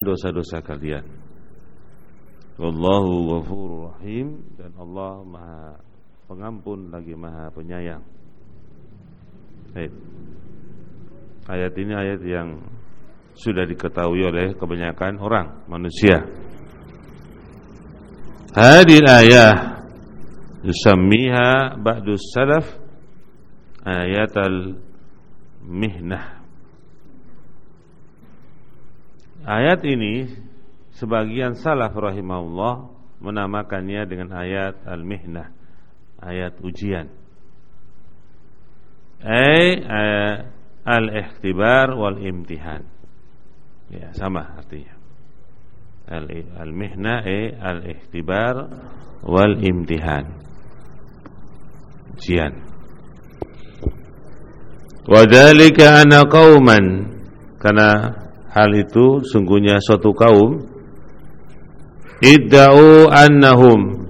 dosa-dosa kalian. Wallahu ghafurur rahim dan Allah Maha Pengampun lagi Maha Penyayang. Baik. Ayat ini ayat yang sudah diketahui oleh kebanyakan orang manusia. Hadil ayah yusammiha ba'du salaf ayat al-mihnah Ayat ini sebagian salaf rahimahullah menamakannya dengan ayat al-mihnah, ayat ujian. Ay al-ikhtibar wal imtihan. Ya, sama artinya. Al-mihnah ay al-ikhtibar wal imtihan. Ujian. Wadhalika ana qauman karena hal itu sungguhnya suatu kaum. Idda'u annahum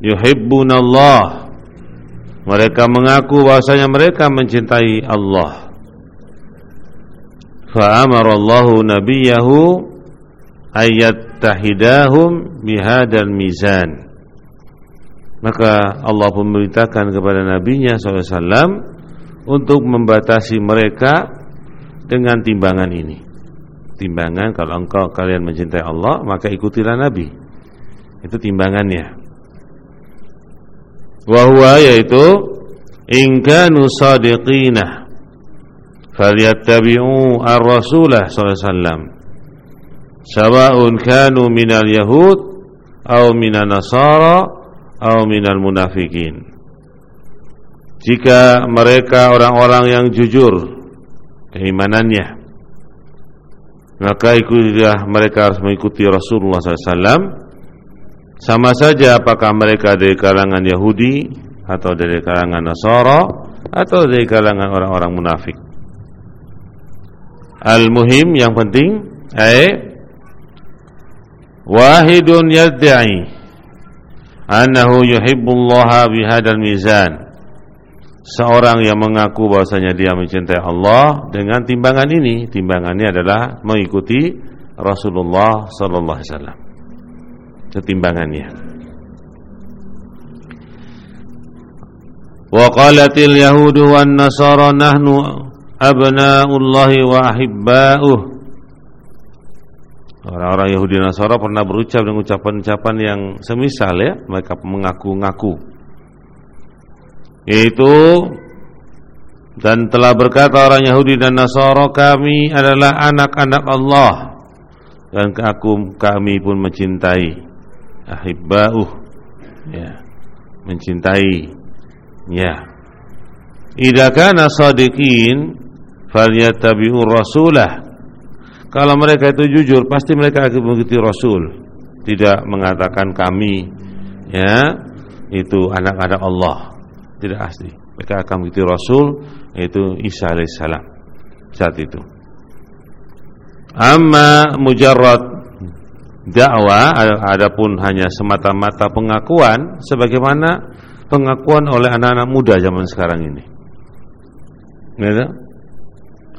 yuhibbunallah mereka mengaku bahwasanya mereka mencintai Allah. Fa amarallahu nabiyahu ayat tahidahum bihadal mizan. Maka Allah memerintahkan kepada nabinya SAW untuk membatasi mereka dengan timbangan ini timbangan kalau engkau kalian mencintai Allah maka ikutilah Nabi. Itu timbangannya. Wahwa yaitu ingkanu sadiqina falyattabi'u ar-rasulah sallallahu alaihi sawa'un kanu minal yahud atau minal nasara atau minal munafikin. Jika mereka orang-orang yang jujur keimanannya maka ikutilah mereka harus mengikuti Rasulullah SAW sama saja apakah mereka dari kalangan Yahudi atau dari kalangan Nasara atau dari kalangan orang-orang munafik. Al-muhim yang penting ay wahidun yadda'i annahu yuhibbullaha bihadal mizan seorang yang mengaku bahwasanya dia mencintai Allah dengan timbangan ini, timbangannya adalah mengikuti Rasulullah sallallahu alaihi wasallam. Ketimbangannya. Wa qalatil yahudu nasara nahnu abna'ullahi wa ahibba'uh. Orang-orang Yahudi Nasara pernah berucap dengan ucapan-ucapan yang semisal ya, mereka mengaku-ngaku yaitu dan telah berkata orang Yahudi dan Nasara kami adalah anak-anak Allah dan aku kami pun mencintai ahibbauh. Ya mencintai ya idza kana sadiqin falyattabi'ur rasulah. Kalau mereka itu jujur pasti mereka akan mengikuti rasul. Tidak mengatakan kami ya itu anak-anak Allah tidak asli. Mereka akan mengikuti Rasul yaitu Isa alaihissalam saat itu. Amma mujarrad dakwah adapun hanya semata-mata pengakuan sebagaimana pengakuan oleh anak-anak muda zaman sekarang ini. Gitu?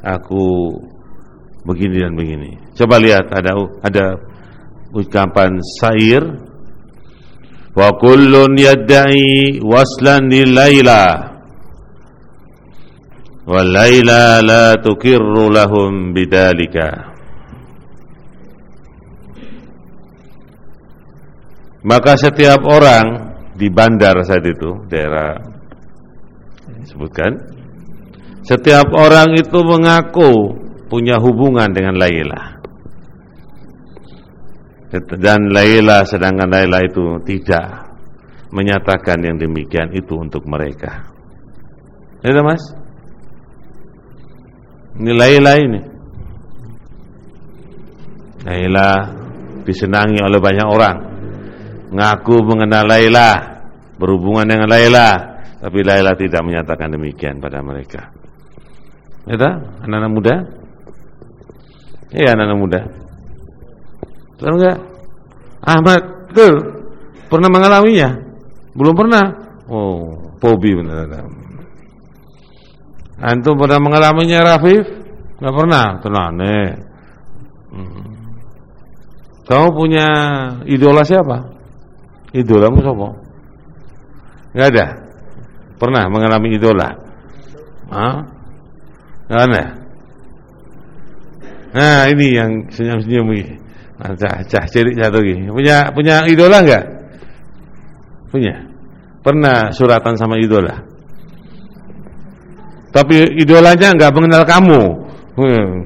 Aku begini dan begini. Coba lihat ada ada ucapan sair wa kullun yadda'i waslan lil laila wal laila la tukirru lahum bidalika. Maka setiap orang di bandar saat itu daerah disebutkan setiap orang itu mengaku punya hubungan dengan Laila dan Laila sedangkan Laila itu tidak menyatakan yang demikian itu untuk mereka. Itu Mas? Ini Laila ini. Laila disenangi oleh banyak orang. Ngaku mengenal Laila, berhubungan dengan Laila, tapi Laila tidak menyatakan demikian pada mereka. Itu anak-anak muda? Iya anak-anak muda. Betul enggak? Ahmad, betul. Pernah mengalaminya? Belum pernah. Oh, fobi benar. Antum pernah mengalaminya Rafif? Enggak pernah. Tenang. Hmm. Kamu punya idola siapa? Idolamu siapa? Enggak ada. Pernah mengalami idola? Hah? Enggak ada. Nah, ini yang senyum-senyum ini. Nah, cah, cah cilik satu lagi. Punya punya idola enggak? Punya. Pernah suratan sama idola? Tapi idolanya enggak mengenal kamu. Hmm.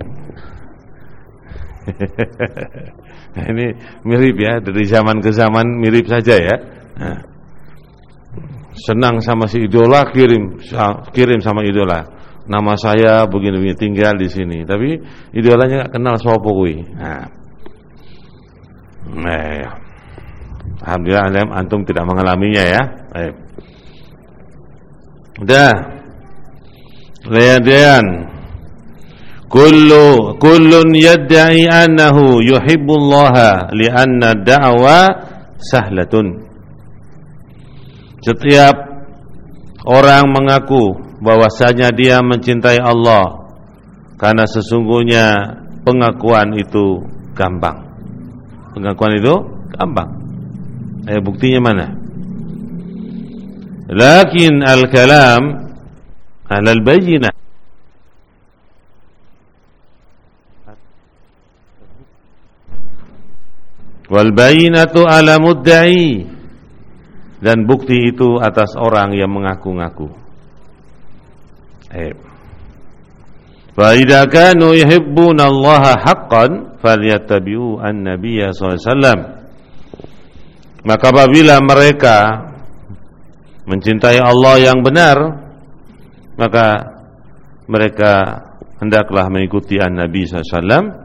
nah, ini mirip ya dari zaman ke zaman mirip saja ya. Nah. Senang sama si idola kirim kirim sama idola. Nama saya begini-begini tinggal di sini. Tapi idolanya nggak kenal sopo kuwi. Nah. Nah. Alhamdulillah antum tidak mengalaminya ya. Baik. Udah. Lihat-lihat. Kullu kullun yad'i annahu yuhibbullaha li'anna da'wa sahlatun. Setiap orang mengaku bahwasanya dia mencintai Allah karena sesungguhnya pengakuan itu gampang. Pengakuan itu gampang. Eh, buktinya mana? Lakin al-kalam al-bayina. wal bayyinatu ala mudda'i dan bukti itu atas orang yang mengaku-ngaku. Eh. Fa idza kanu yuhibbuna Allah haqqan falyattabi'u an-nabiy sallallahu alaihi wasallam. Maka apabila mereka mencintai Allah yang benar, maka mereka hendaklah mengikuti an-nabi sallallahu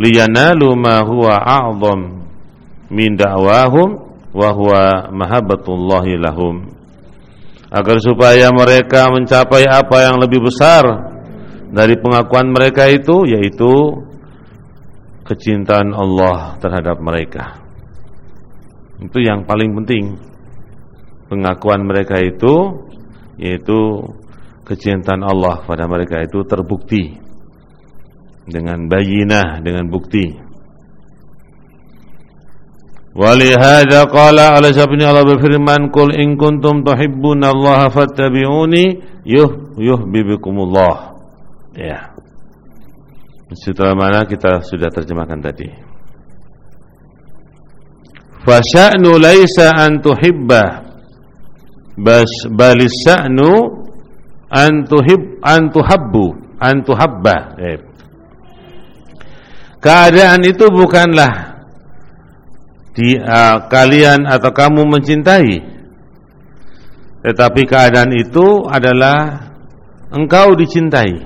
liyanalu ma huwa a'zam min da'wahum wa huwa mahabbatullahi lahum agar supaya mereka mencapai apa yang lebih besar dari pengakuan mereka itu yaitu kecintaan Allah terhadap mereka. Itu yang paling penting. Pengakuan mereka itu yaitu kecintaan Allah pada mereka itu terbukti. Dengan bayinah dengan bukti. Walihada qala ala sabni Allah berfirman Kul in kuntum tuhibbuna Allah fattabi'uni yuh yuhbibikumullah Ya Setelah mana kita sudah terjemahkan tadi. Fasya'nu laisa an Bas balis sya'nu antuhib antuhabbu antuhabba eh. keadaan itu bukanlah di uh, kalian atau kamu mencintai. Tetapi keadaan itu adalah engkau dicintai.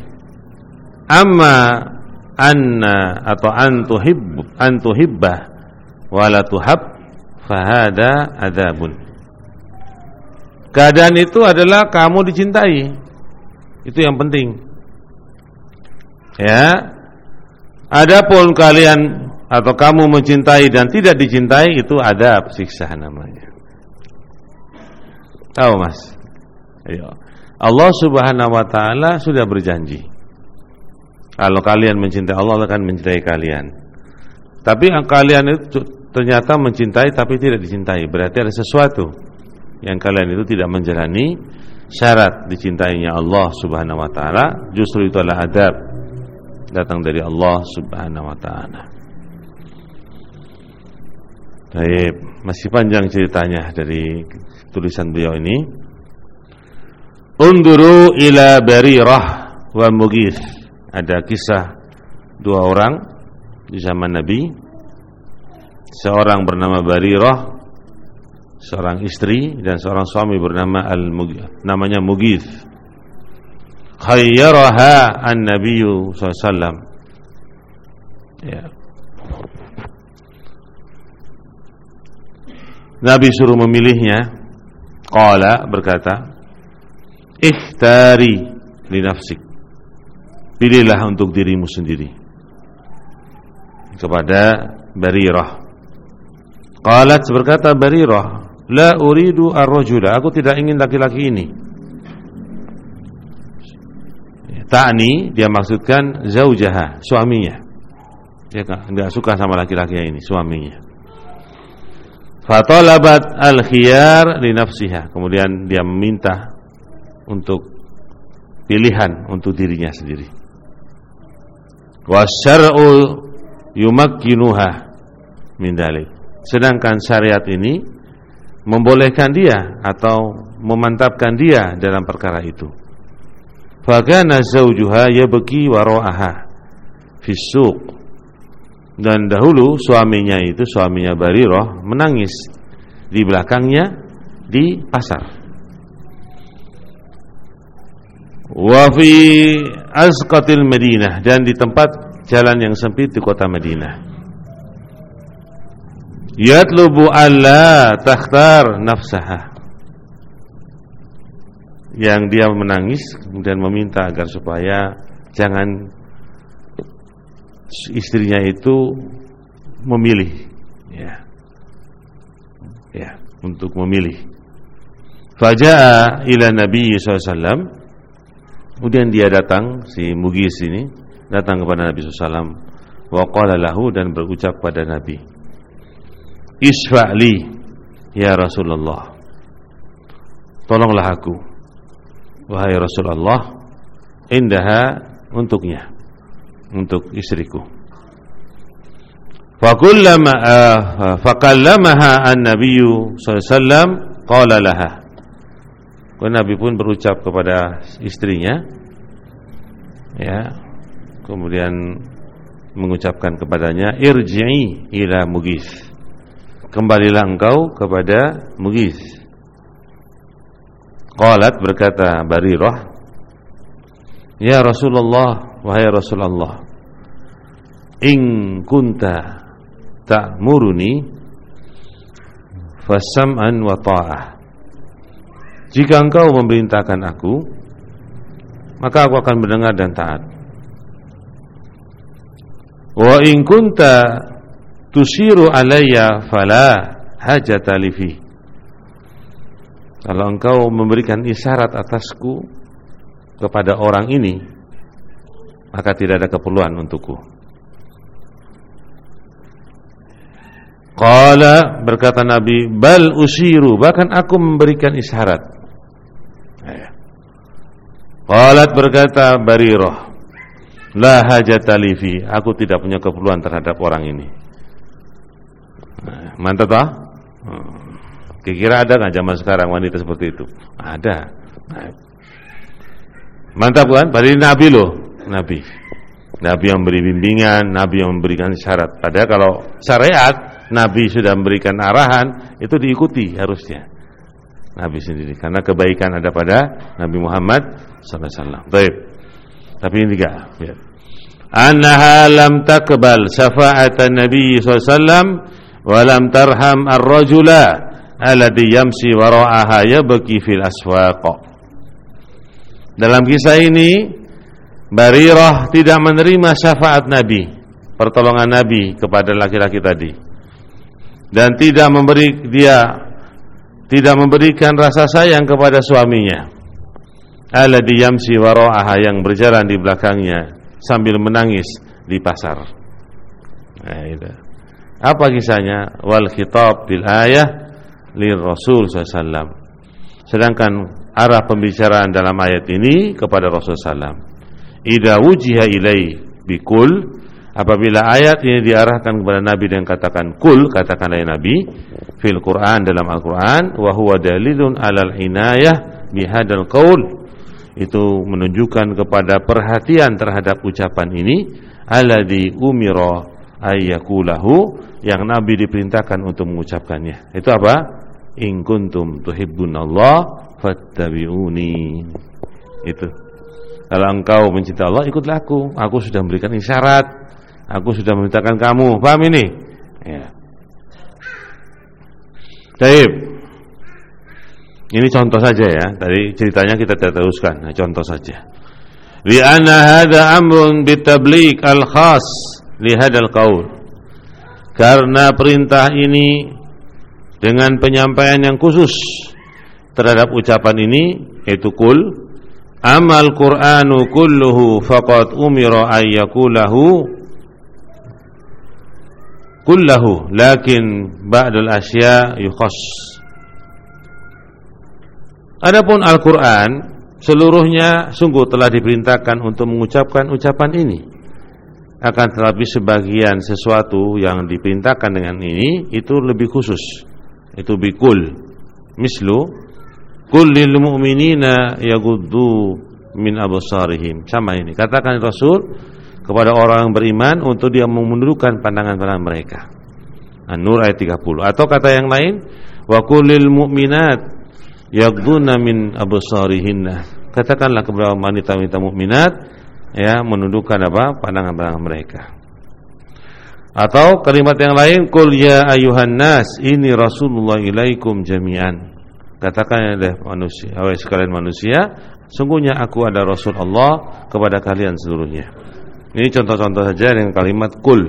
Amma anna atau antuhib antuhibbah wala tuhab fahada adabun keadaan itu adalah kamu dicintai itu yang penting. Ya. Adapun kalian atau kamu mencintai dan tidak dicintai itu ada siksa namanya. Tahu Mas? Ayo. Allah Subhanahu wa taala sudah berjanji. Kalau kalian mencintai Allah akan mencintai kalian. Tapi kalian itu ternyata mencintai tapi tidak dicintai. Berarti ada sesuatu yang kalian itu tidak menjalani syarat dicintainya Allah Subhanahu wa taala justru itu adalah adab datang dari Allah Subhanahu wa taala. Baik, masih panjang ceritanya dari tulisan beliau ini. Unduru ila Barirah wa Mughith. Ada kisah dua orang di zaman Nabi. Seorang bernama Barirah seorang istri dan seorang suami bernama al namanya Mugith. Khayyaraha an-nabiy sallallahu Ya. Nabi suruh memilihnya. Qala berkata, "Ikhtari li nafsik." Pilihlah untuk dirimu sendiri. Kepada Barirah. Qalat berkata Barirah, La uridu ar-rajula. Aku tidak ingin laki-laki ini. Ta'ni dia maksudkan zaujaha, suaminya. Dia enggak suka sama laki-laki ini, suaminya. Fatolabat al-khiyar li nafsiha. Kemudian dia meminta untuk pilihan untuk dirinya sendiri. Wasyar'u yumakkinuha min dalik. Sedangkan syariat ini membolehkan dia atau memantapkan dia dalam perkara itu. Fagana zawjuha yabki wara'aha fisuq. Dan dahulu suaminya itu suaminya Barirah menangis di belakangnya di pasar. Wa fi azqatil Madinah dan di tempat jalan yang sempit di kota Madinah. Yatlubu alla takhtar nafsaha. Yang dia menangis kemudian meminta agar supaya jangan istrinya itu memilih ya. Ya untuk memilih. Faja'a ila nabi SAW kemudian dia datang si Mugis ini datang kepada Nabi SAW wa qala lahu dan berucap pada Nabi isfa'li ya Rasulullah. Tolonglah aku wahai Rasulullah indaha untuknya untuk istriku. Fakullama uh, fakallamaha an-nabiyyu sallallahu alaihi Nabi pun berucap kepada istrinya ya kemudian mengucapkan kepadanya irji'i ila mugis kembalilah engkau kepada mugis Qalat berkata Barirah Ya Rasulullah Wahai Rasulullah In kunta Ta'muruni Fasam'an wa ta'ah Jika engkau memerintahkan aku Maka aku akan mendengar dan taat Wa in kunta Tusiru alaiya Fala hajata lifi kalau engkau memberikan isyarat atasku kepada orang ini, maka tidak ada keperluan untukku. Qala berkata Nabi, bal usiru, bahkan aku memberikan isyarat. Qalat berkata Barirah, la hajata fi, aku tidak punya keperluan terhadap orang ini. Mantap tak? Kira-kira ada nggak zaman sekarang wanita seperti itu? Ada. Mantap kan? Padahal Nabi loh, Nabi. Nabi yang memberi bimbingan, Nabi yang memberikan syarat. Padahal kalau syariat, Nabi sudah memberikan arahan, itu diikuti harusnya. Nabi sendiri, karena kebaikan ada pada Nabi Muhammad SAW. Baik. Tapi ini enggak. Ya. Annaha lam takbal syafa'atan Nabi SAW wa lam tarham ar-rajula alladhi yamsi wara'aha yabki fil aswaq. Dalam kisah ini Barirah tidak menerima syafaat Nabi, pertolongan Nabi kepada laki-laki tadi. Dan tidak memberi dia tidak memberikan rasa sayang kepada suaminya. Alladhi yamsi wara'aha yang berjalan di belakangnya sambil menangis di pasar. Nah, itu. Apa kisahnya? Wal khitab bil ayah li Rasul SAW. Sedangkan arah pembicaraan dalam ayat ini kepada Rasul SAW. Ida wujiha ilai bikul apabila ayat ini diarahkan kepada Nabi dan katakan kul katakanlah Nabi fil Quran dalam Al-Quran wa huwa dalilun alal inayah bihadal qaul. Itu menunjukkan kepada perhatian terhadap ucapan ini alladzi umira ayyakulahu yang Nabi diperintahkan untuk mengucapkannya. Itu apa? in kuntum Allah fattabi'uni. Itu. Kalau engkau mencinta Allah ikutlah aku. Aku sudah memberikan isyarat aku sudah memintakan kamu. Paham ini? Ya. Taib. Ini contoh saja ya. Tadi ceritanya kita teruskan. Nah, contoh saja. Li'anna hadha amrun bitablik al-khas li hadzal qaul. Karena perintah ini dengan penyampaian yang khusus terhadap ucapan ini yaitu kul amal qur'anu kulluhu faqad umira ayyakulahu kullahu lakin ba'dul asya yukhas. Adapun Al-Qur'an seluruhnya sungguh telah diperintahkan untuk mengucapkan ucapan ini. Akan tetapi sebagian sesuatu yang diperintahkan dengan ini itu lebih khusus. Itu bikul. Mislu kullil mu'minina yaghuddu min absarihim. Sama ini. Katakan Rasul kepada orang beriman untuk dia menundukkan pandangan-pandangan mereka An-Nur ayat 30 atau kata yang lain wa kullil mu'minat yaghduna min absarihinna katakanlah kepada wanita-wanita mukminat ya menundukkan apa pandangan-pandangan mereka. Atau kalimat yang lain kul ya ayuhan nas ini rasulullah ilaikum jami'an. Katakan oleh manusia, oleh sekalian manusia, sungguhnya aku ada rasul Allah kepada kalian seluruhnya. Ini contoh-contoh saja dengan kalimat kul.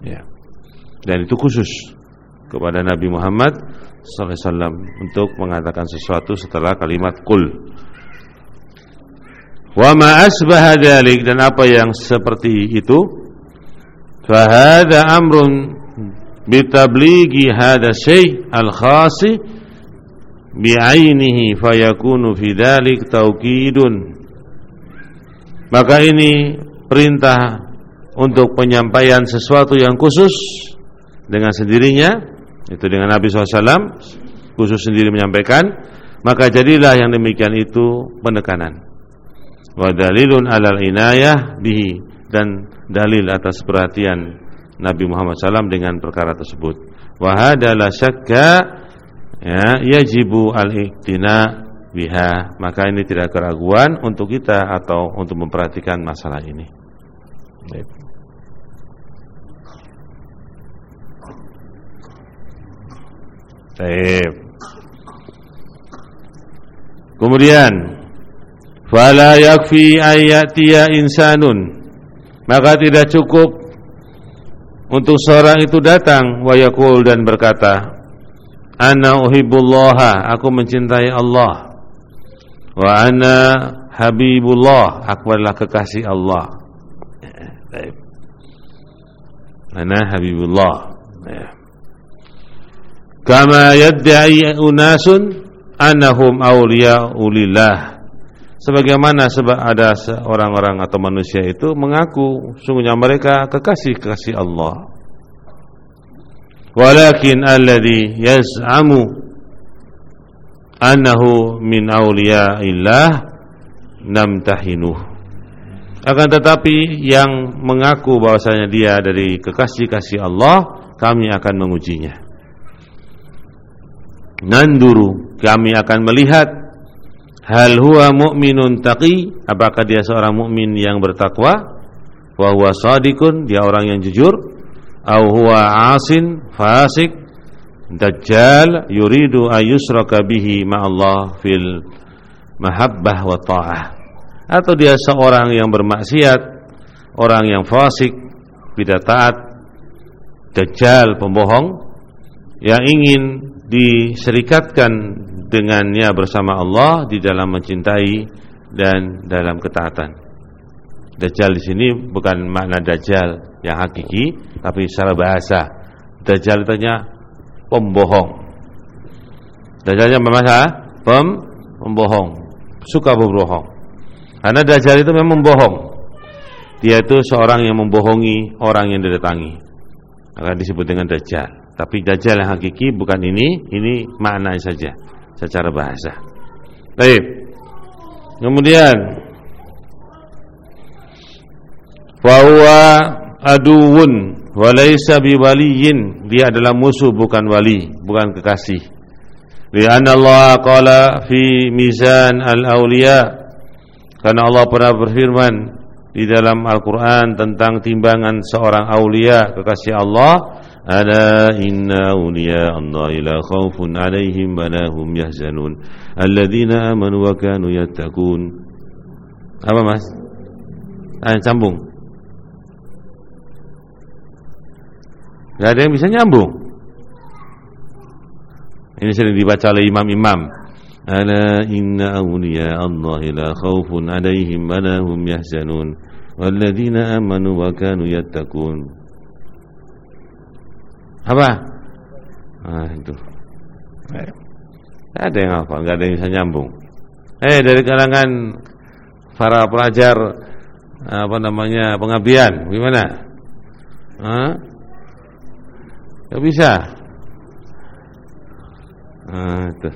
Ya. Dan itu khusus kepada Nabi Muhammad sallallahu alaihi wasallam untuk mengatakan sesuatu setelah kalimat kul. Wa ma asbaha dzalik dan apa yang seperti itu fa hadza amrun bitablighi hadha syai' al-khasi bi'ainihi fayakunu fi dzalik taukidun maka ini perintah untuk penyampaian sesuatu yang khusus dengan sendirinya itu dengan Nabi SAW khusus sendiri menyampaikan maka jadilah yang demikian itu penekanan wa dalilun alal inayah bihi dan dalil atas perhatian Nabi Muhammad SAW dengan perkara tersebut. Wa hada la syakka ya yajibu al-iktina biha. Maka ini tidak keraguan untuk kita atau untuk memperhatikan masalah ini. Baik. Kemudian fala yakfi ayatiya insanun maka tidak cukup untuk seorang itu datang wa yaqul dan berkata ana uhibbullaha aku mencintai Allah wa ana habibullah. Aku adalah kekasih Allah. Ana habibullah. Kama yad'i unasun annahum awliya'ulillah Sebagaimana sebab ada orang-orang atau manusia itu mengaku sungguhnya mereka kekasih-kekasih Allah. Walakin alladhi yaz'amu annahu min awliya'illah namtahinuh. Akan tetapi yang mengaku bahwasanya dia dari kekasih-kasih Allah, kami akan mengujinya. Nanduru, kami akan melihat Hal huwa mu'minun taqi? Apakah dia seorang mukmin yang bertakwa? Wa huwa dia orang yang jujur? Au huwa asin, fasik? Dajjal yuridu ayusraka bihi ma'allah fil mahabbah wa ta'ah. Atau dia seorang yang bermaksiat, orang yang fasik, tidak taat, dajjal pembohong yang ingin diserikatkan dengannya bersama Allah di dalam mencintai dan dalam ketaatan. Dajjal di sini bukan makna dajjal yang hakiki, tapi secara bahasa. Dajjal itu pembohong. Dajjalnya memang pem pembohong, suka berbohong. Karena dajjal itu memang membohong. Dia itu seorang yang membohongi orang yang didatangi. Maka disebut dengan dajjal. Tapi dajjal yang hakiki bukan ini, ini makna saja secara bahasa. Baik. Kemudian fahuwa aduun Walaysa biwaliyin. Dia adalah musuh bukan wali Bukan kekasih. Lianna Allah qala fi mizan al-awliya. Karena Allah pernah berfirman Di dalam Al-Quran tentang timbangan seorang awliya Kekasih Allah. Ala inna awliya Allah ila khawfun alaihim Walahum yahzanun. Alladina amanu wa kanu yattakun Apa mas? Ah, sambung. Gak ada yang bisa nyambung Ini sering dibaca oleh imam-imam Ala inna awliya Allah la khawfun alaihim wa hum yahzanun Walladzina amanu wa kanu yattaqun Apa? Nah, itu. Eh, ada yang apa? Enggak ada yang bisa nyambung. Eh, dari kalangan para pelajar apa namanya pengabdian, gimana? Hah? Gak bisa. Nah, itu.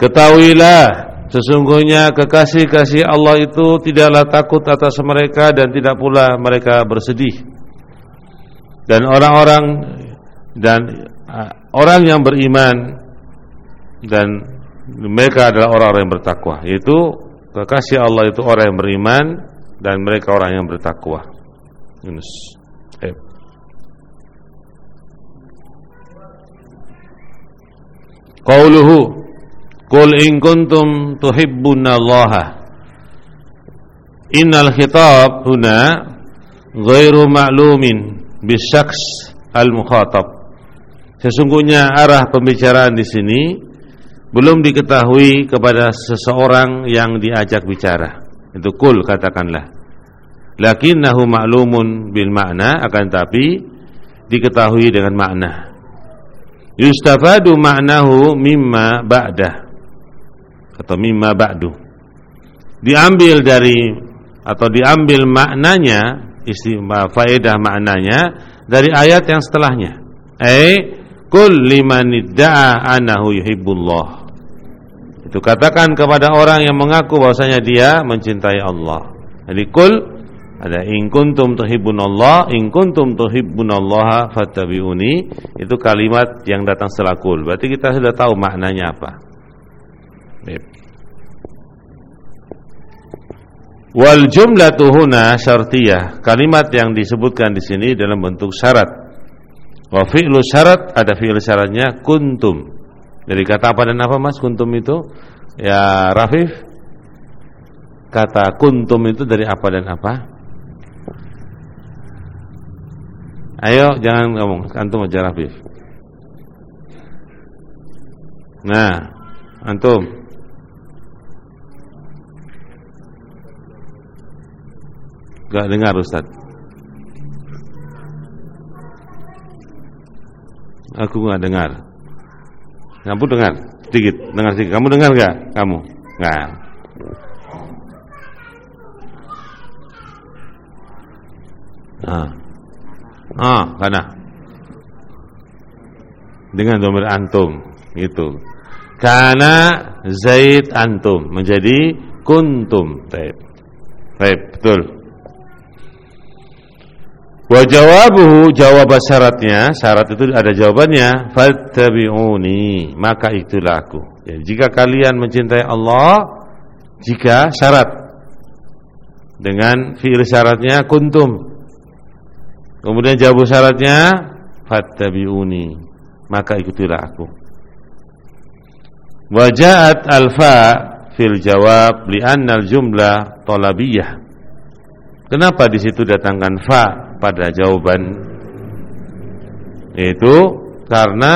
Ketahuilah sesungguhnya kekasih-kasih Allah itu tidaklah takut atas mereka dan tidak pula mereka bersedih. Dan orang-orang dan uh, orang yang beriman dan mereka adalah orang-orang yang bertakwa, yaitu kekasih Allah itu orang yang beriman dan mereka orang yang bertakwa. Yunus. Eh. Qauluhu Qul in kuntum tuhibbunallaha Innal khitab huna ghairu ma'lumin bisyaks al-mukhatab Sesungguhnya arah pembicaraan di sini belum diketahui kepada seseorang yang diajak bicara. Itu kul katakanlah. Lakinnahu ma'lumun bil makna akan tapi diketahui dengan makna. Yustafadu ma'nahu mimma ba'dah. Atau mimma ba'du. Diambil dari atau diambil maknanya istimewa faedah maknanya dari ayat yang setelahnya. Ai kul liman idda'a anahu yuhibbullah. Itu katakan kepada orang yang mengaku bahwasanya dia mencintai Allah. Jadi kul ada in kuntum tuhibbunallah in kuntum tuhibbunallaha fattabi'uni itu kalimat yang datang setelah kul berarti kita sudah tahu maknanya apa Wal jumlatu huna syartiyah. Kalimat yang disebutkan di sini dalam bentuk syarat. Wa fi'lu syarat ada fi'il syaratnya kuntum. Dari kata apa dan apa Mas kuntum itu? Ya Rafif. Kata kuntum itu dari apa dan apa? Ayo jangan ngomong antum aja Rafif. Nah, antum Gak dengar Ustaz Aku gak dengar Kamu dengar sedikit, dengar sedikit. Kamu dengar gak? Kamu? Gak. Ah, ah, karena dengan domir antum, itu. Karena Zaid antum menjadi kuntum. Baik, baik, betul. Wa jawabuhu jawab syaratnya, syarat itu ada jawabannya, fattabi'uni, maka itulah aku. Ya, jika kalian mencintai Allah, jika syarat dengan fi'il syaratnya kuntum. Kemudian jawab syaratnya fattabi'uni, maka ikutilah aku. Wajahat alfa fil jawab li'anna al-jumlah talabiyah. Kenapa di situ datangkan fa pada jawaban itu karena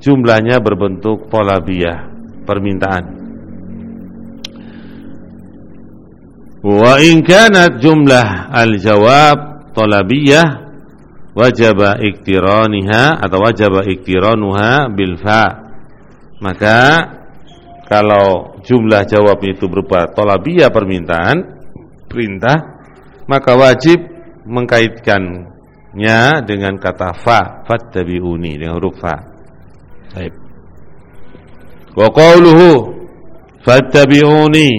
jumlahnya berbentuk tolabiyah permintaan wa in kanat jumlah al-jawab tolabiyah wajaba iktiraniha atau wajaba iktiranuha bil fa maka kalau jumlah jawab itu berupa tolabiyah permintaan perintah maka wajib mengkaitkannya dengan kata fa fattabi'uni dengan huruf fa. Baik. Wa qawluhu fattabi'uni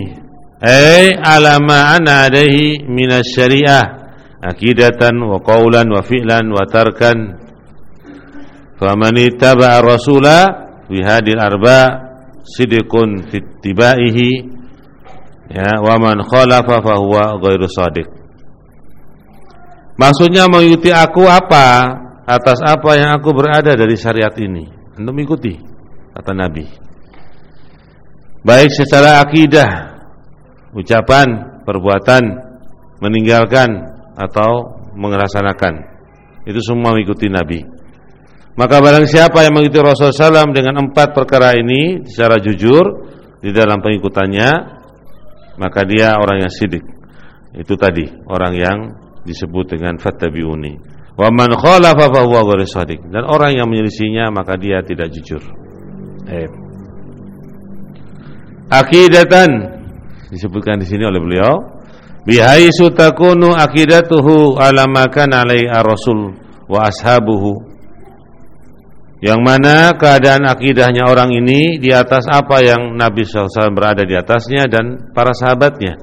ay ala ma ana alaihi syariah akidatan wa qawlan wa fi'lan wa tarkan faman ittaba'a rasula fi hadil arba sidqun fi ittibaihi ya wa man khalafa fa huwa ghairu sadiq Maksudnya mengikuti aku apa? Atas apa yang aku berada dari syariat ini. Untuk mengikuti kata Nabi. Baik secara akidah, ucapan, perbuatan, meninggalkan atau mengerasakan. Itu semua mengikuti Nabi. Maka barang siapa yang mengikuti Rasulullah SAW dengan empat perkara ini secara jujur di dalam pengikutannya, maka dia orang yang sidik. Itu tadi orang yang disebut dengan fattabi'uni. Wa man khalafa fa huwa. Dan orang yang menyelisihinya maka dia tidak jujur. Eh. Akidatan disebutkan di sini oleh beliau bihaisu takunu akidatuhu ala ma kana alai ar-rasul wa ashabuhu yang mana keadaan akidahnya orang ini di atas apa yang Nabi SAW berada di atasnya dan para sahabatnya.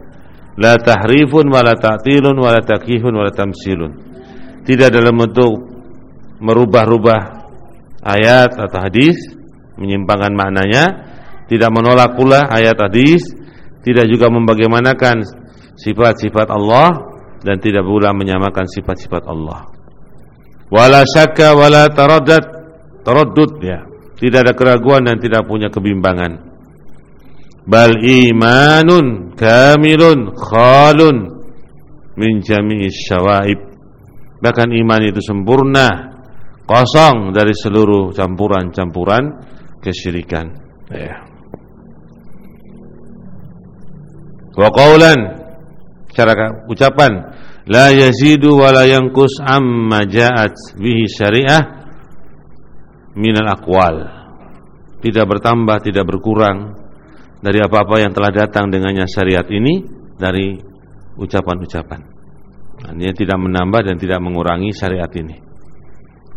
La tahrifun wa la ta'tilun wa la takifun wa la tamsilun. Tidak dalam bentuk merubah-rubah ayat atau hadis, menyimpangkan maknanya, tidak menolak pula ayat hadis, tidak juga membagaimanakan sifat-sifat Allah dan tidak pula menyamakan sifat-sifat Allah. Wala syakka wala taraddad taraddud ya. Tidak ada keraguan dan tidak punya kebimbangan. Bal imanun kamilun khalun min jami'is syawaib. Bahkan iman itu sempurna kosong dari seluruh campuran-campuran kesyirikan. Ya. Wa qawlan cara ucapan la yazidu wa la yanqus amma ja'at bihi syariah minal akwal tidak bertambah tidak berkurang dari apa-apa yang telah datang dengannya syariat ini dari ucapan-ucapan. Artinya tidak menambah dan tidak mengurangi syariat ini.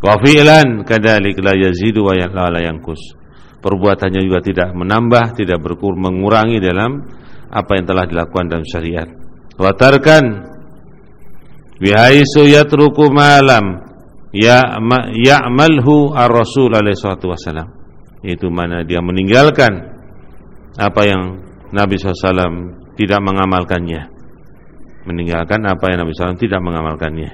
Wa fi'lan kadzalik la yazidu wa la yanqus. Perbuatannya juga tidak menambah tidak berkurang mengurangi dalam apa yang telah dilakukan dalam syariat wa tarkan bihaisu yatruku malam ya ya'malhu ar-rasul alaihi salatu wasalam itu mana dia meninggalkan apa yang Nabi SAW tidak mengamalkannya. Meninggalkan apa yang Nabi SAW tidak mengamalkannya.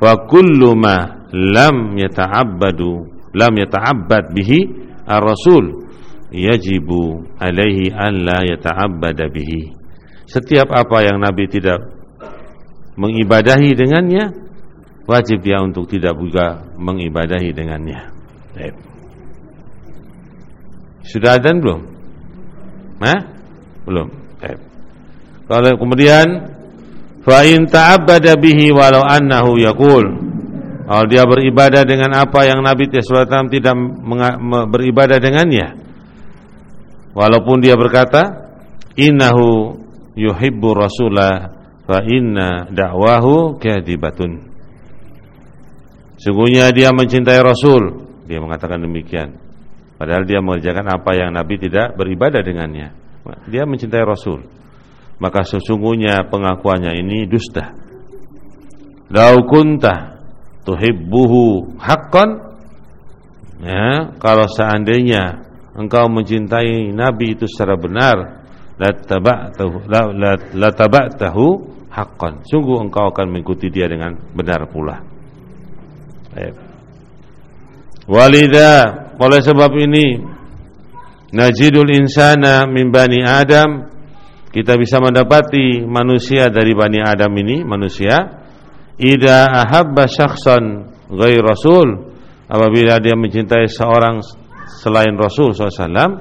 Wa kullu ma lam yata'abbadu lam yata'abbad bihi ar-rasul yajibu alaihi alla yata'abbada bihi setiap apa yang Nabi tidak mengibadahi dengannya wajib dia untuk tidak juga mengibadahi dengannya. Baik. Sudah ada belum? Hah? Belum. Baik. Kalau kemudian fa in ta'abbada bihi walau annahu yaqul kalau dia beribadah dengan apa yang Nabi SAW tidak beribadah dengannya walaupun dia berkata innahu yuhibbu rasulah fa inna da'wahu kadibatun. Sungguhnya dia mencintai Rasul. Dia mengatakan demikian. Padahal dia mengerjakan apa yang Nabi tidak beribadah dengannya. Dia mencintai Rasul. Maka sesungguhnya pengakuannya ini dusta. Lau kunta tuhibbuhu haqqan. Ya, Kalau seandainya engkau mencintai Nabi itu secara benar Lataba'tahu Lataba'tahu haqqan. Sungguh engkau akan mengikuti dia dengan benar pula. Walida oleh sebab ini najidul insana min bani Adam kita bisa mendapati manusia dari bani Adam ini manusia ida ahabba syakhsan ghair rasul apabila dia mencintai seorang selain Rasul SAW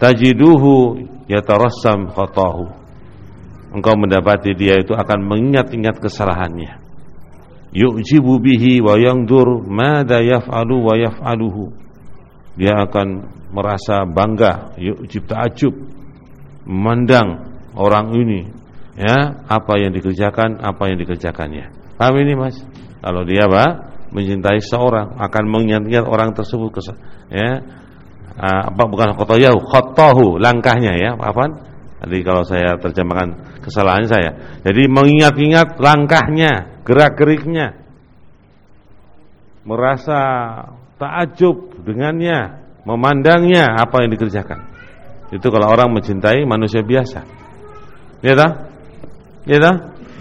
tajiduhu yatarassam khatahu. Engkau mendapati dia itu akan mengingat-ingat kesalahannya. Yu'jibu bihi wa yangdur mada yaf'alu wa yaf'aluhu. Dia akan merasa bangga yu'jib ta'ajub memandang orang ini ya apa yang dikerjakan apa yang dikerjakannya. Paham ini Mas? Kalau dia apa mencintai seorang akan mengingat-ingat orang tersebut ya apa bukan khotoyahu khotohu langkahnya ya apa Tadi kalau saya terjemahkan kesalahan saya. Jadi mengingat-ingat langkahnya, gerak-geriknya. Merasa takjub dengannya, memandangnya apa yang dikerjakan. Itu kalau orang mencintai manusia biasa. Ya tak? Ya tak?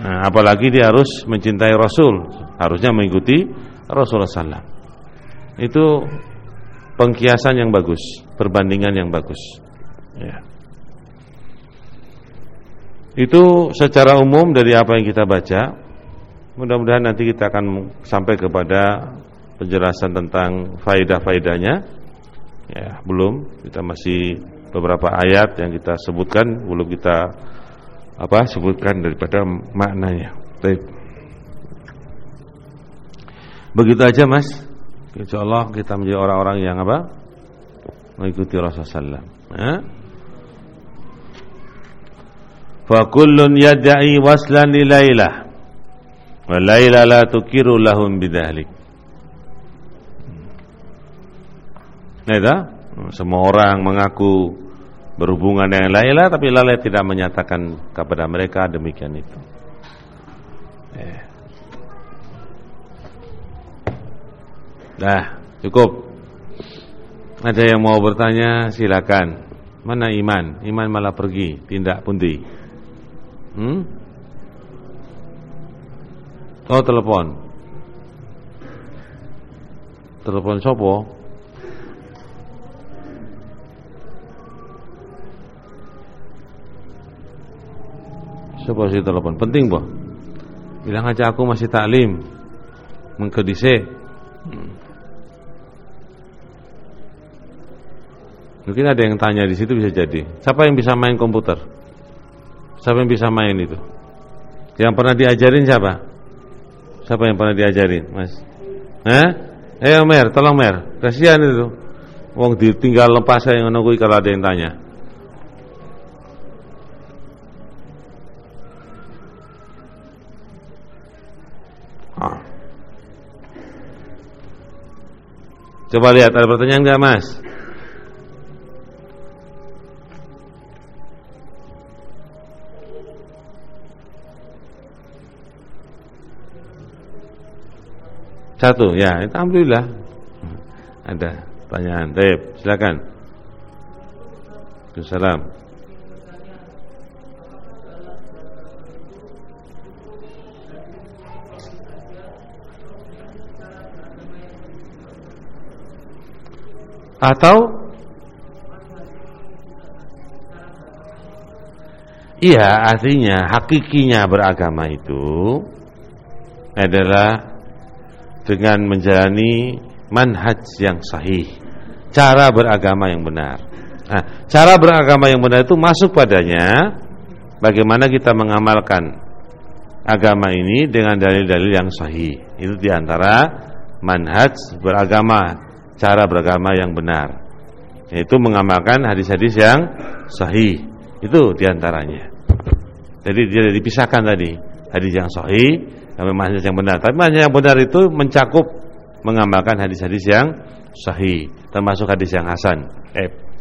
Nah, apalagi dia harus mencintai Rasul, harusnya mengikuti Rasulullah SAW. Itu pengkiasan yang bagus, perbandingan yang bagus. Ya. Itu secara umum dari apa yang kita baca. Mudah-mudahan nanti kita akan sampai kepada penjelasan tentang faidah-faidahnya. Ya, belum. Kita masih beberapa ayat yang kita sebutkan belum kita apa sebutkan daripada maknanya. Begitu aja mas Insya Allah kita menjadi orang-orang yang apa? Mengikuti Rasulullah SAW ya? Fakullun yadda'i waslan li Wa layla la tukiru lahum bidahlik Nah Semua orang mengaku berhubungan dengan Laila Tapi Laila tidak menyatakan kepada mereka demikian itu. Eh. Nah, cukup. Ada yang mau bertanya, silakan. Mana iman? Iman malah pergi, tindak pundi. Hmm? Oh, telepon. Telepon sopo? Sopo sih telepon? Penting, boh. Bilang aja aku masih taklim. Mengkedise. Mungkin ada yang tanya di situ bisa jadi. Siapa yang bisa main komputer? Siapa yang bisa main itu? Yang pernah diajarin siapa? Siapa yang pernah diajarin, Mas? Eh? Eh, Mer, tolong Mer. Kasihan itu. Wong ditinggal lepas saya nunggu kalau ada yang tanya. Ah. Coba lihat ada pertanyaan enggak, Mas? Satu, ya, itu alhamdulillah. Ada pertanyaan. Baik, silakan. Assalamualaikum. Atau Iya, artinya hakikinya beragama itu adalah dengan menjalani manhaj yang sahih, cara beragama yang benar. Nah, cara beragama yang benar itu masuk padanya bagaimana kita mengamalkan agama ini dengan dalil-dalil yang sahih. Itu di antara manhaj beragama, cara beragama yang benar. Yaitu mengamalkan hadis-hadis yang sahih. Itu di antaranya. Jadi tidak dipisahkan tadi hadis yang sahih sampai manhaj yang benar. Tapi manhaj yang benar itu mencakup mengamalkan hadis-hadis yang sahih, termasuk hadis yang hasan. Eh.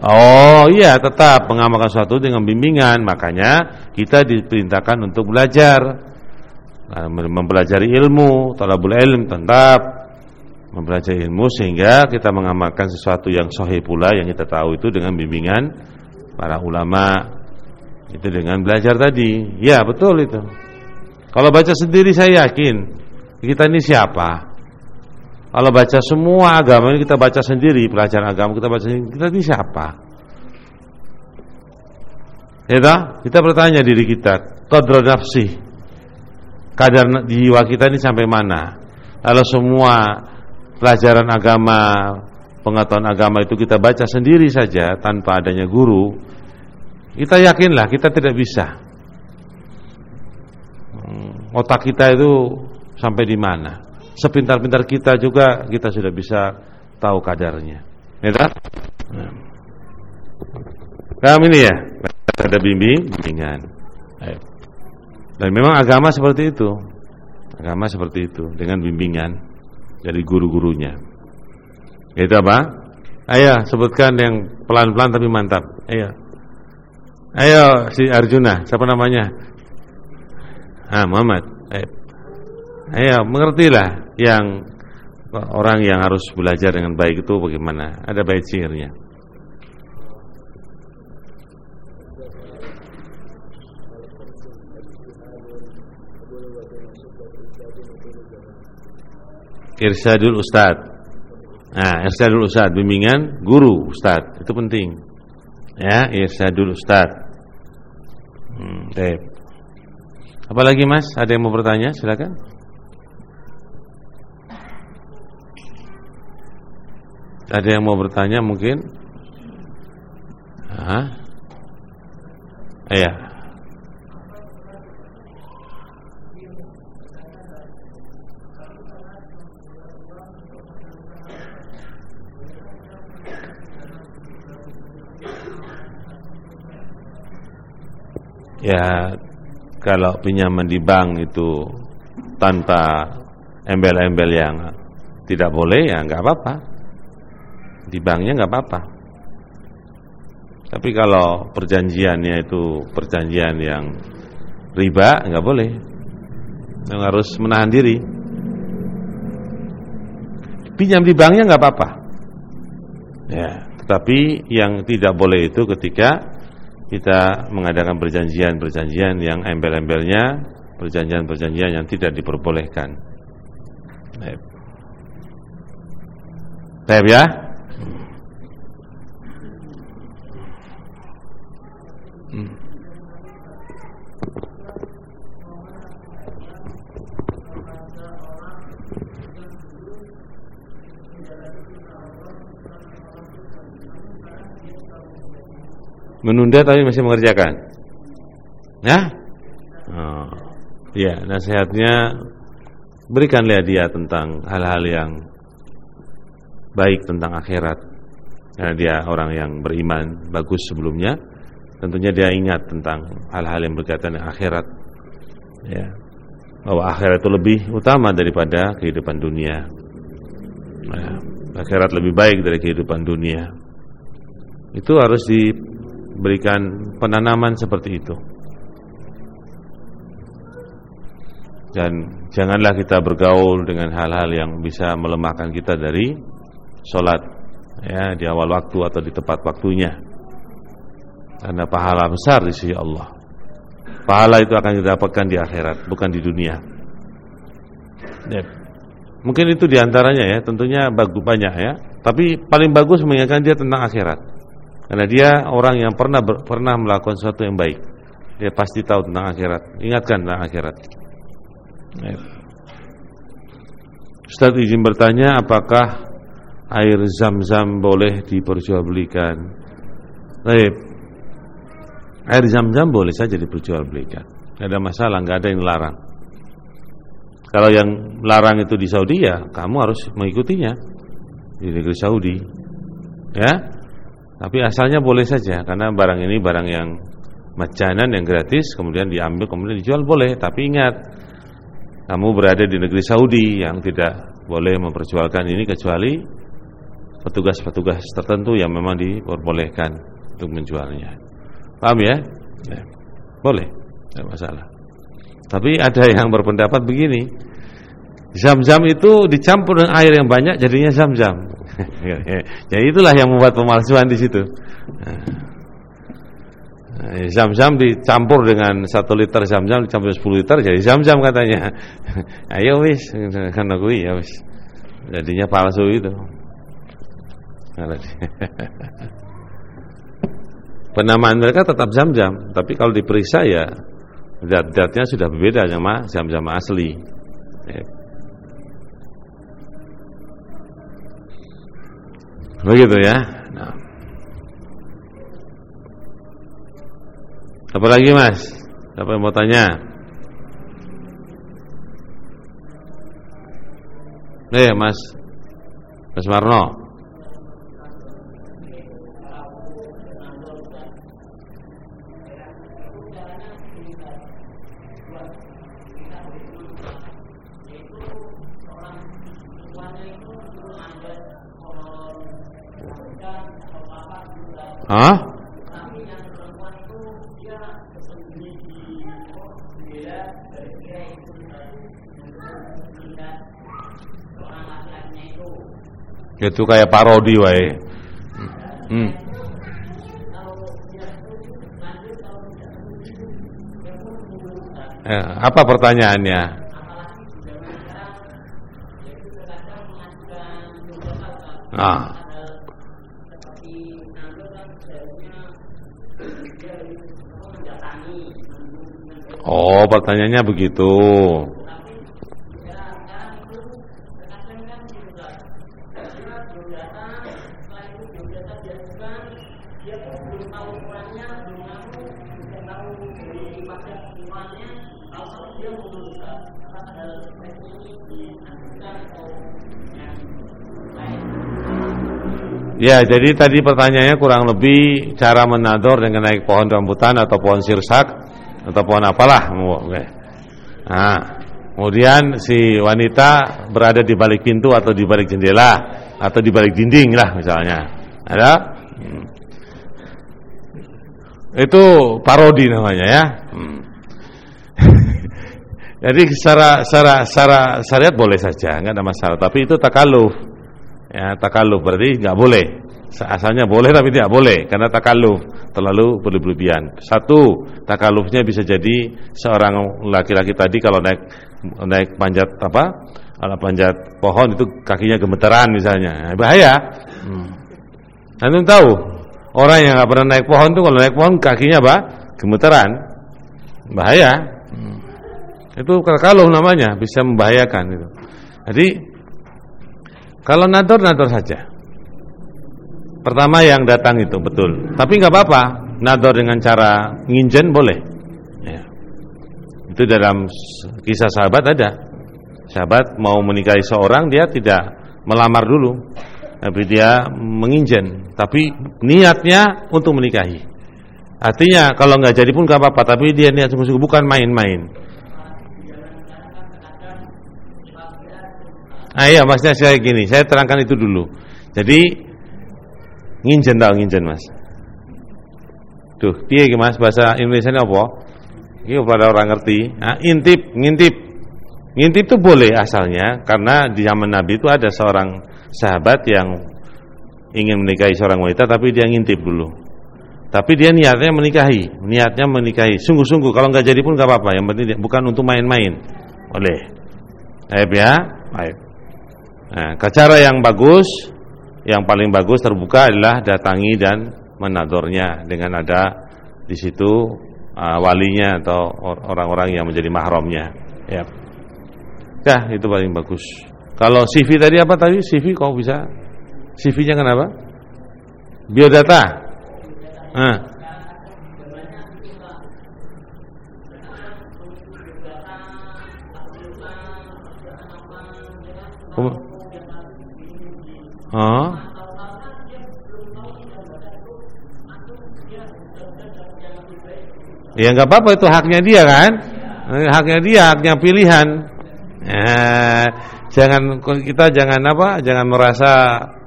Oh iya tetap mengamalkan sesuatu dengan bimbingan Makanya kita diperintahkan untuk belajar nah, Mempelajari ilmu Talabul ilm tetap Mempelajari ilmu sehingga kita mengamalkan sesuatu yang sahih pula Yang kita tahu itu dengan bimbingan para ulama itu dengan belajar tadi. Ya, betul itu. Kalau baca sendiri saya yakin kita ini siapa? Kalau baca semua agama ini kita baca sendiri, pelajaran agama kita baca sendiri, kita ini siapa? Ya Kita bertanya diri kita, qadra nafsi. Kadar jiwa kita ini sampai mana? Kalau semua pelajaran agama, pengetahuan agama itu kita baca sendiri saja tanpa adanya guru, kita yakinlah kita tidak bisa. Hmm, otak kita itu sampai di mana? Sepintar-pintar kita juga kita sudah bisa tahu kadarnya. Ya. Kami ini ya ada bimbing, bimbingan. Dan memang agama seperti itu. Agama seperti itu dengan bimbingan dari guru-gurunya. Itu apa? Ayo sebutkan yang pelan-pelan tapi mantap. Ayo. Ayo si Arjuna, siapa namanya? Ah, Muhammad. Ayo, Ayo mengertilah yang orang yang harus belajar dengan baik itu bagaimana? Ada baik sihirnya. Irsyadul Ustad Nah, Irsyadul Ustad Bimbingan guru Ustad Itu penting Ya, Irsyadul Ustad hmm, Baik Apalagi mas, ada yang mau bertanya? Silakan. Ada yang mau bertanya mungkin? Hah? Iya. Ya kalau pinjaman di bank itu tanpa embel-embel yang tidak boleh ya nggak apa-apa. Di banknya nggak apa-apa. Tapi kalau perjanjiannya itu perjanjian yang riba nggak boleh. Yang harus menahan diri. Pinjam di banknya nggak apa-apa. Ya tetapi yang tidak boleh itu ketika kita mengadakan perjanjian-perjanjian yang embel-embelnya perjanjian-perjanjian yang tidak diperbolehkan. Baik ya. Hmm. Menunda tapi masih mengerjakan. Ya? Oh. Ya, nasihatnya berikanlah dia tentang hal-hal yang baik tentang akhirat. Karena dia orang yang beriman bagus sebelumnya, tentunya dia ingat tentang hal-hal yang berkaitan dengan akhirat. Ya. Bahwa akhirat itu lebih utama daripada kehidupan dunia. Ya. Akhirat lebih baik dari kehidupan dunia. Itu harus diberikan penanaman seperti itu. Dan janganlah kita bergaul dengan hal-hal yang bisa melemahkan kita dari sholat ya di awal waktu atau di tepat waktunya. Karena pahala besar di sisi Allah. Pahala itu akan didapatkan di akhirat, bukan di dunia. Ya. Mungkin itu di antaranya ya, tentunya bagus banyak ya. Tapi paling bagus mengingatkan dia tentang akhirat. Karena dia orang yang pernah ber, pernah melakukan sesuatu yang baik. Dia pasti tahu tentang akhirat. Ingatkan tentang akhirat. Ustaz izin bertanya apakah air zam-zam boleh diperjualbelikan? Baik. Air zam-zam boleh saja diperjualbelikan. Tidak ada masalah, nggak ada yang larang. Kalau yang larang itu di Saudi ya kamu harus mengikutinya di negeri Saudi. Ya. Tapi asalnya boleh saja karena barang ini barang yang macanan yang gratis kemudian diambil kemudian dijual boleh, tapi ingat kamu berada di negeri Saudi yang tidak boleh memperjualkan ini kecuali petugas-petugas tertentu yang memang diperbolehkan untuk menjualnya. Paham ya? ya. Boleh, tidak masalah. Tapi ada yang berpendapat begini, zam-zam itu dicampur dengan air yang banyak jadinya zam-zam. Jadi itulah yang membuat pemalsuan di situ. Eh, zam-zam dicampur dengan satu liter zam-zam dicampur sepuluh liter jadi zam-zam katanya. Ayo wis kan aku ya wis. Jadinya palsu itu. Penamaan mereka tetap zam-zam, tapi kalau diperiksa ya zat-zatnya sudah berbeda sama zam-zam asli. Begitu ya. Apa lagi mas? Siapa yang mau tanya? Eh mas Mas Marno Hah? Itu kayak parodi wae. Hmm. Eh, apa pertanyaannya? Nah. Oh, pertanyaannya begitu. Ya, jadi tadi pertanyaannya kurang lebih cara menador dengan naik pohon rambutan atau pohon sirsak atau pohon apalah. Nah, kemudian si wanita berada di balik pintu atau di balik jendela atau di balik dinding lah misalnya. Ada? Hmm. Itu parodi namanya ya. Hmm. Jadi secara secara secara syariat boleh saja, nggak ada masalah. Tapi itu takaluf. Ya, takaluf berarti nggak boleh. Asalnya boleh tapi tidak boleh karena takaluf terlalu berlebihan. Satu, takalufnya bisa jadi seorang laki-laki tadi kalau naik naik panjat apa? Kalau panjat pohon itu kakinya gemeteran misalnya. Nah, bahaya. Hmm. Anda tahu, orang yang nggak pernah naik pohon tuh kalau naik pohon kakinya apa? Gemeteran. Bahaya. Hmm. Itu takaluf namanya, bisa membahayakan itu. Jadi kalau nador nador saja. Pertama yang datang itu betul. Tapi nggak apa-apa, nador dengan cara nginjen boleh. Ya. Itu dalam kisah sahabat ada. Sahabat mau menikahi seorang dia tidak melamar dulu, tapi dia menginjen. Tapi niatnya untuk menikahi. Artinya kalau nggak jadi pun nggak apa-apa, tapi dia niat sungguh-sungguh bukan main-main. Ah iya, maksudnya saya gini, saya terangkan itu dulu. Jadi Nginjen tau nginjen mas Tuh, piye iki Mas bahasa Indonesia ini apa? Iki pada orang ngerti. Nah, intip, ngintip. Ngintip itu boleh asalnya karena di zaman Nabi itu ada seorang sahabat yang ingin menikahi seorang wanita tapi dia ngintip dulu. Tapi dia niatnya menikahi, niatnya menikahi. Sungguh-sungguh kalau nggak jadi pun nggak apa-apa. Yang penting bukan untuk main-main. Boleh. Baik ya, baik. Nah, cara yang bagus yang paling bagus terbuka adalah datangi dan menadornya dengan ada di situ uh, walinya atau orang-orang yang menjadi mahramnya. Ya. Ya, itu paling bagus. Kalau CV tadi apa tadi? CV kau bisa? CV-nya kenapa? Biodata. Nah. Oh. Ya nggak apa-apa itu haknya dia kan, haknya dia, haknya pilihan. Eh, jangan kita jangan apa, jangan merasa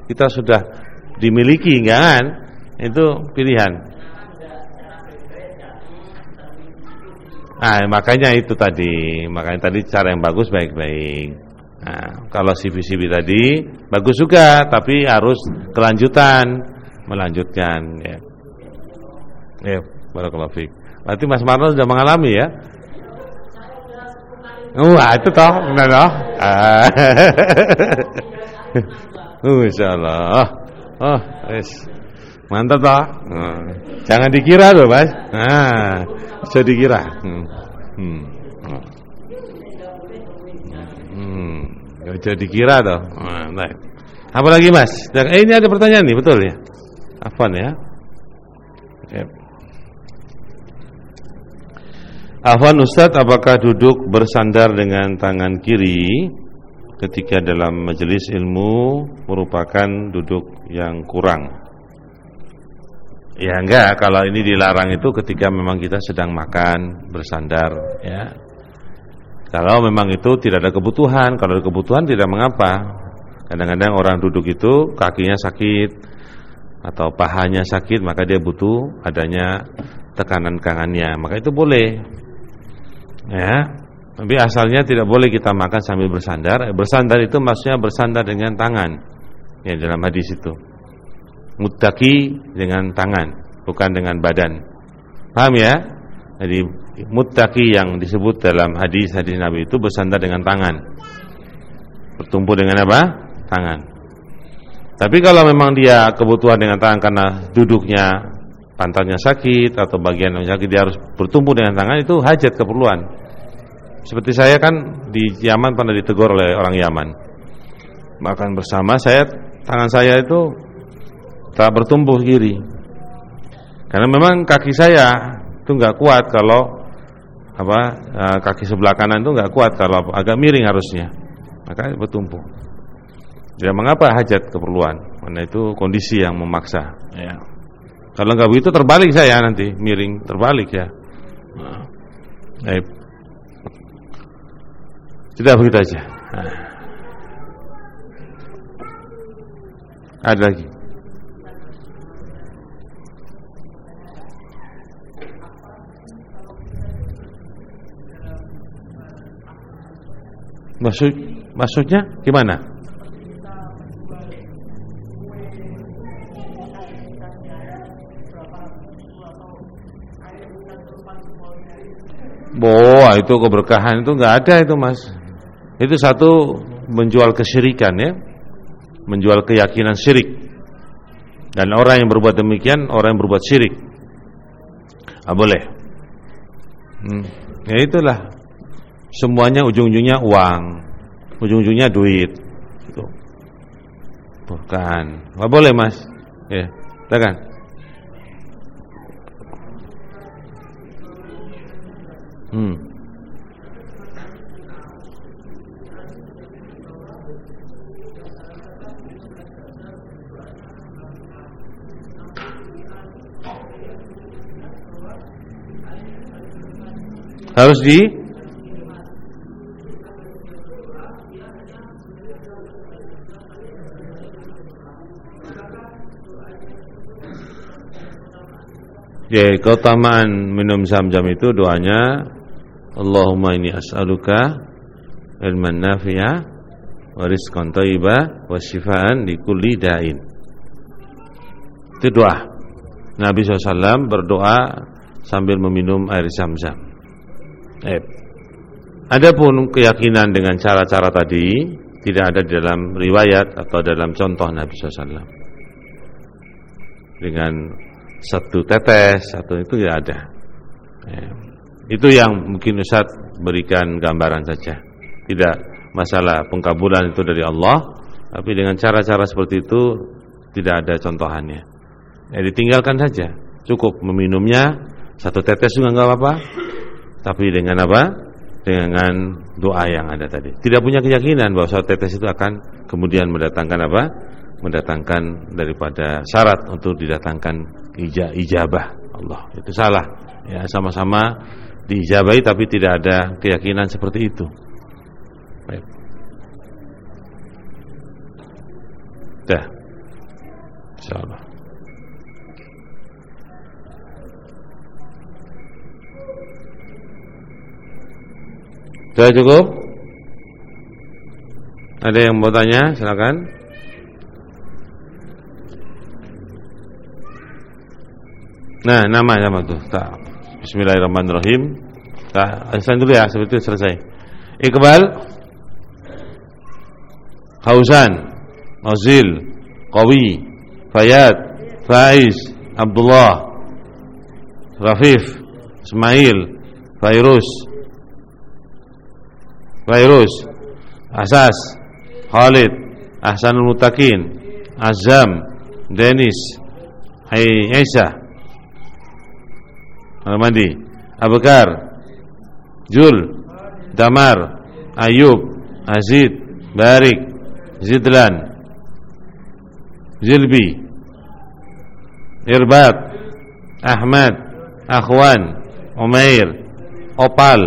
kita sudah dimiliki, kan? Itu pilihan. Nah, makanya itu tadi, makanya tadi cara yang bagus baik-baik. Nah, kalau CV-CV tadi bagus juga, tapi harus kelanjutan, melanjutkan ya. Ya, barakallahu fiik. Berarti Mas Marno sudah mengalami ya? Wah, itu toh, benar toh? Ah. Insyaallah. Oh, wis. Mantap toh. Nah, jangan dikira loh, Mas. Nah, bisa dikira. Hmm. Hmm. Gak dikira toh. Nah, baik. Apa lagi Mas? Eh, ini ada pertanyaan nih, betul ya? Afwan ya. Yep. Afwan Ustadz, apakah duduk bersandar dengan tangan kiri ketika dalam majelis ilmu merupakan duduk yang kurang? Ya enggak, kalau ini dilarang itu ketika memang kita sedang makan bersandar ya. Kalau memang itu tidak ada kebutuhan, kalau ada kebutuhan tidak mengapa. Kadang-kadang orang duduk itu kakinya sakit atau pahanya sakit, maka dia butuh adanya tekanan kangannya, maka itu boleh. Ya. Tapi asalnya tidak boleh kita makan sambil bersandar. Bersandar itu maksudnya bersandar dengan tangan. Ya dalam hadis itu. Muttaki dengan tangan, bukan dengan badan. Paham ya? Jadi muttaqi yang disebut dalam hadis-hadis Nabi itu bersandar dengan tangan. Bertumpu dengan apa? Tangan. Tapi kalau memang dia kebutuhan dengan tangan karena duduknya pantatnya sakit atau bagian yang sakit dia harus bertumpu dengan tangan itu hajat keperluan. Seperti saya kan di Yaman pernah ditegur oleh orang Yaman. Makan bersama saya tangan saya itu tak bertumbuh kiri. Karena memang kaki saya itu nggak kuat kalau apa eh, kaki sebelah kanan itu nggak kuat kalau agak miring harusnya maka bertumpu ya mengapa hajat keperluan karena itu kondisi yang memaksa ya kalau nggak begitu terbalik saya nanti miring terbalik ya nah. Baik. Tidak begitu aja. Nah. Ada lagi. Maksud maksudnya gimana? Boah itu keberkahan itu nggak ada itu mas. Itu satu menjual kesyirikan ya, menjual keyakinan syirik. Dan orang yang berbuat demikian orang yang berbuat syirik. Ah boleh. Hmm. Ya itulah semuanya ujung-ujungnya uang, ujung-ujungnya duit. Itu. Bukan. Enggak boleh, Mas. Ya, silakan. Hmm. Harus di Ya, keutamaan minum zam-zam itu doanya Allahumma ini as'aluka ilman nafi'a wa rizqan thayyiba wa shifaan li kulli da'in. Itu doa. Nabi SAW berdoa sambil meminum air zam-zam. Eh. Adapun keyakinan dengan cara-cara tadi tidak ada dalam riwayat atau dalam contoh Nabi SAW. Dengan satu tetes satu itu ya ada. Ya. Itu yang mungkin Ustaz berikan gambaran saja. Tidak masalah pengkabulan itu dari Allah, tapi dengan cara-cara seperti itu tidak ada contohannya. Ya ditinggalkan saja. Cukup meminumnya satu tetes juga enggak apa-apa. Tapi dengan apa? Dengan doa yang ada tadi. Tidak punya keyakinan bahwa satu tetes itu akan kemudian mendatangkan apa? Mendatangkan daripada syarat untuk didatangkan ijabah. Allah. Itu salah. Ya sama-sama diijabahi tapi tidak ada keyakinan seperti itu. Baik. Dah. Insyaallah. Sudah cukup? Ada yang mau tanya? Silakan. Nah, nama nama tuh. Tak. Bismillahirrahmanirrahim. Tak, selesai dulu ya, seperti itu selesai. Iqbal. Hausan Azil Qawi. Fayad. Faiz. Abdullah. Rafif. Ismail. Fairuz. Fairuz. Asas. Khalid. Ahsanul Mutakin Azam. Denis. Aisyah Mandi. Abukar Jul Damar Ayub Azid Barik Zidlan Zilbi Irbat Ahmad Akhwan Umair Opal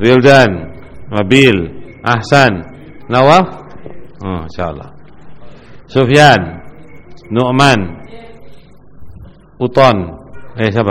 Wildan Mabil Ahsan Nawaf? Oh, InsyaAllah. Sufyan Nu'man Uton Eh siapa?